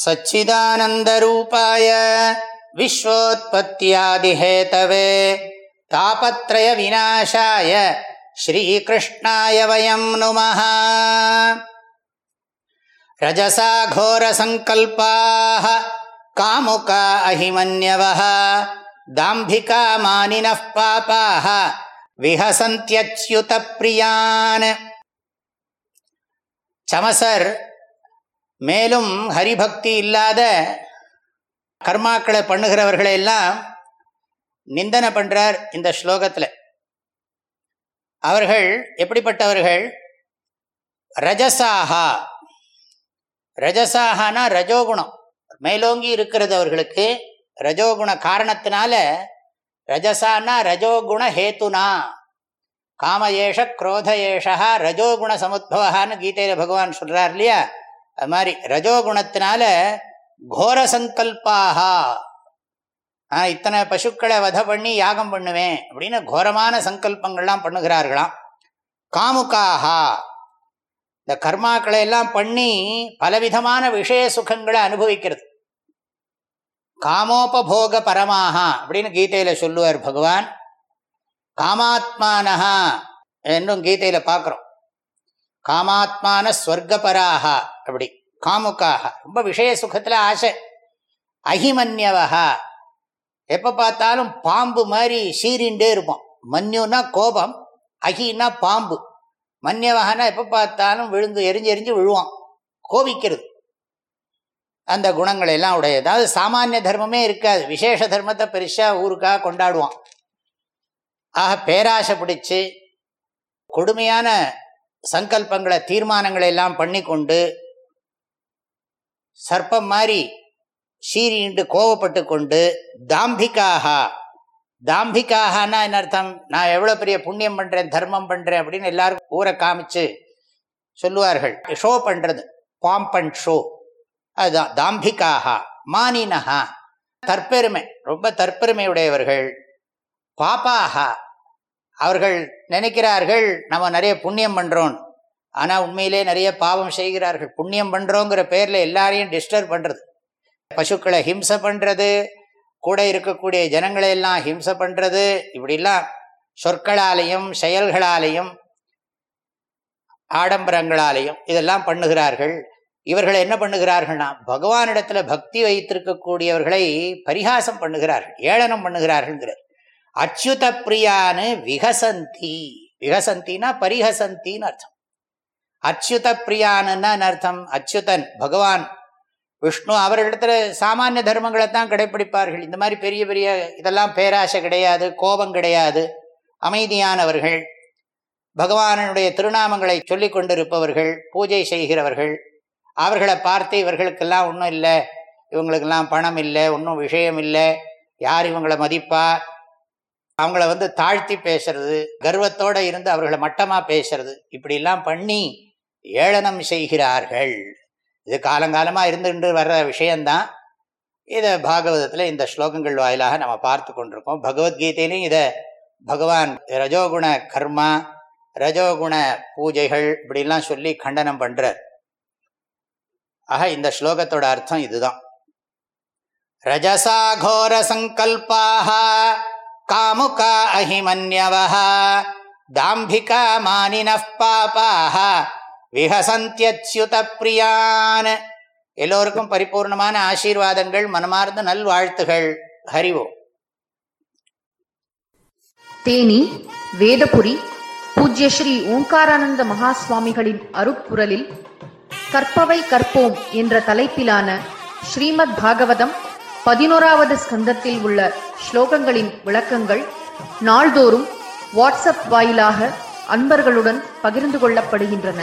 सच्चिदानन्दरूपाय विश्वोत्पत्त्यादिहेतवे तापत्रयविनाशाय श्रीकृष्णाय वयं नुमः रजसा घोरसङ्कल्पाः कामुका अहिमन्यवः दाम्भिका मानिनः पापाः विहसन्त्यच्युतप्रियान् चमसर् மேலும் ஹரிபக்தி இல்லாத கர்மாக்களை பண்ணுகிறவர்களை எல்லாம் நிந்தனை பண்ணுறார் இந்த ஸ்லோகத்தில். அவர்கள் எப்படிப்பட்டவர்கள்? ரஜசாகா ரஜசாகனா ரஜோகுணம். மேலோங்கி இருக்கிறது அவர்களுக்கு ரஜோகுண காரணத்தினால ரஜசானா ரஜோகுண ஹேத்துனா. காம ஏஷ குரோத ஏஷா ரஜோகுண சமுத்பவகான்னு கீதையில் பகவான் சொல்கிறார் இல்லையா? அது மாதிரி ரஜோகுணத்தினால கோர சங்கல்பாகா நான் இத்தனை பசுக்களை வத பண்ணி யாகம் பண்ணுவேன் அப்படின்னு கோரமான சங்கல்பங்கள்லாம் பண்ணுகிறார்களாம். காமுக்காகா இந்த கர்மாக்களை எல்லாம் பண்ணி பலவிதமான விஷய சுகங்களை அனுபவிக்கிறது. காமோபோக பரமாகா அப்படின்னு கீதையில சொல்லுவார் பகவான். காமாத்மானஹா என்றும் கீதையில பார்க்குறோம். காமாத்மான ஸ்வர்கபராக அப்படி. காமுக்காக. ரொம்ப விஷய சுகத்தில் ஆசை. அஹிமன்யவகா எப்போ பார்த்தாலும் பாம்பு மாதிரி சீரிண்டே இருப்போம். மன்யுனா கோபம் அகின்னா பாம்பு. மன்யவகனா எப்போ பார்த்தாலும் விழுந்து எரிஞ்சு எரிஞ்சு விழுவான். கோபிக்கிறது. அந்த குணங்கள் எல்லாம் உடைய. அதாவது சாமானிய தர்மமே இருக்காது. விசேஷ தர்மத்தை பெருசாக ஊருக்காக கொண்டாடுவான். ஆக பேராசை பிடிச்சு கொடுமையான சங்கல்பங்களை தீர்மானங்களை எல்லாம் பண்ணி கொண்டு சர்ப்பம் மாதிரி சீரிண்டு கோவப்பட்டு கொண்டு தாம்பிக்காக தாம்பிக்காகனா என்ன அர்த்தம்? நான் எவ்வளோ பெரிய புண்ணியம் பண்ணுறேன் தர்மம் பண்ணுறேன் அப்படின்னு எல்லாருக்கும் ஊரை காமிச்சு சொல்லுவார்கள். ஷோ பண்ணுறது பாம்பன் ஷோ. அதுதான். தாம்பிக்காக மானினஹா தற்பெருமை. ரொம்ப தற்பெருமையுடையவர்கள். பாப்பாகா. அவர்கள் நினைக்கிறார்கள் நம்ம நிறைய புண்ணியம் பண்ணுறோம் ஆனால் உண்மையிலே நிறைய பாவம் செய்கிறார்கள். புண்ணியம் பண்ணுறோங்கிற பேரில் எல்லாரையும் டிஸ்டர்ப் பண்ணுறது பசுக்களை ஹிம்சை பண்ணுறது கூட இருக்கக்கூடிய ஜனங்களை எல்லாம் ஹிம்சை பண்ணுறது இப்படிலாம் சொற்களாலையும் செயல்களாலையும் ஆடம்பரங்களாலையும் இதெல்லாம் பண்ணுகிறார்கள். இவர்கள் என்ன பண்ணுகிறார்கள்னா பகவானிடத்துல பக்தி வைத்திருக்கக்கூடியவர்களை பரிகாசம் பண்ணுகிறார்கள் ஏளனம் பண்ணுகிறார்கள்ங்கிறார். அச்சுத பிரியான்னு விகசந்தி. விகசந்தினா பரிஹசந்தின்னு அர்த்தம். அச்சுத பிரியானுன்னா அர்த்தம்? அச்சுதன் பகவான். விஷ்ணு அவர்களிடத்துல சாமானிய தர்மங்களை தான் கடைப்பிடிப்பார்கள். இந்த மாதிரி பெரிய பெரிய இதெல்லாம் பேராசை கிடையாது கோபம் கிடையாது. அமைதியானவர்கள். பகவானுடைய திருநாமங்களை சொல்லி கொண்டிருப்பவர்கள் பூஜை செய்கிறவர்கள். அவர்களை பார்த்து இவர்களுக்கெல்லாம் ஒன்றும் இல்லை இவங்களுக்கெல்லாம் பணம் இல்லை ஒன்றும் விஷயம் இல்லை. யார் இவங்களை மதிப்பா? அவங்கள வந்து தாழ்த்தி பேசுறது கர்வத்தோடு இருந்து அவர்களை மட்டமாக பேசுறது. இப்படிலாம் பண்ணி ஏளனம் செய்கிறார்கள். இது காலங்காலமாக இருந்துகிட்டு வர்ற விஷயந்தான் இதை பாகவதத்தில் இந்த ஸ்லோகங்கள் வாயிலாக நம்ம பார்த்து கொண்டிருக்கோம். பகவத்கீதையிலையும் இதை பகவான் ரஜோகுண கர்மா ரஜோகுண பூஜைகள் இப்படிலாம் சொல்லி கண்டனம் பண்ணுறார் ஆக இந்த ஸ்லோகத்தோட அர்த்தம் இதுதான். ரஜசா கோர சங்கல்பாக காமுகா அஹிமன்யவா தாம்பிகா மானின பாபாக விஹசந்தியச்சுத பிரியான் எல்லோருக்கும் பரிபூர்ணமான ஆசீர்வாதங்கள் மனமார்ந்த நல்வாழ்த்துகள். ஹரிவோம் தேனி வேதபுரி பூஜ்ய ஸ்ரீ ஓங்காரானந்த மகா சுவாமிகளின் கற்பவை கற்போம் என்ற தலைப்பிலான ஸ்ரீமத் பாகவதம் பதினோராவது ஸ்கந்தத்தில் உள்ள ஸ்லோகங்களின் விளக்கங்கள் நாள்தோறும் வாட்ஸ்அப் வாயிலாக அன்பர்களுடன் பகிர்ந்து கொள்ளப்படுகின்றன.